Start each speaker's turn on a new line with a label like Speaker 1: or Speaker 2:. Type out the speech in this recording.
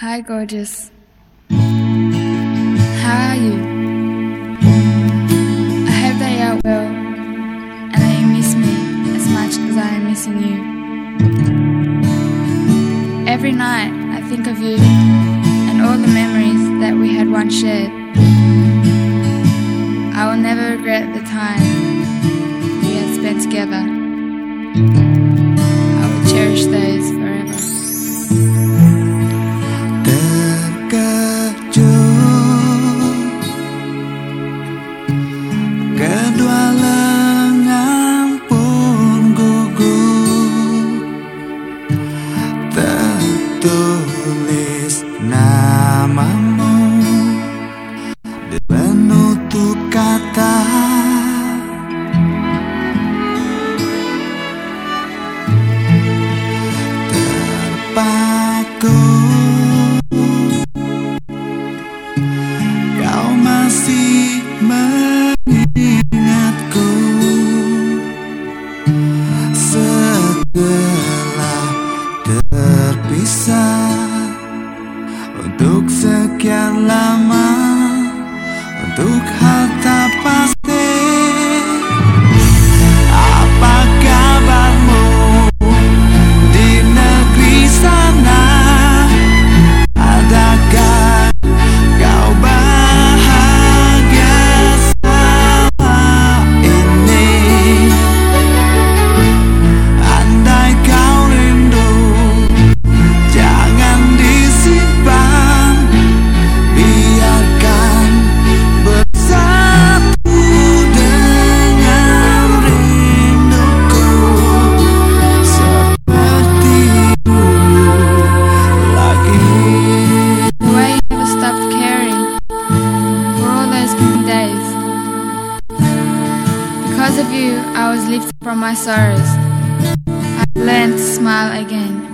Speaker 1: Hi, gorgeous. How are you? I hope that you are well and that you miss me as much as I am missing you. Every night I think of you and all the memories that we had once shared. I will never regret the time
Speaker 2: tulis namamu. Di penutup kata. Terpaku. Sekian lama Untuk
Speaker 1: of you, I was lifted from my sorrows. I learned to smile again.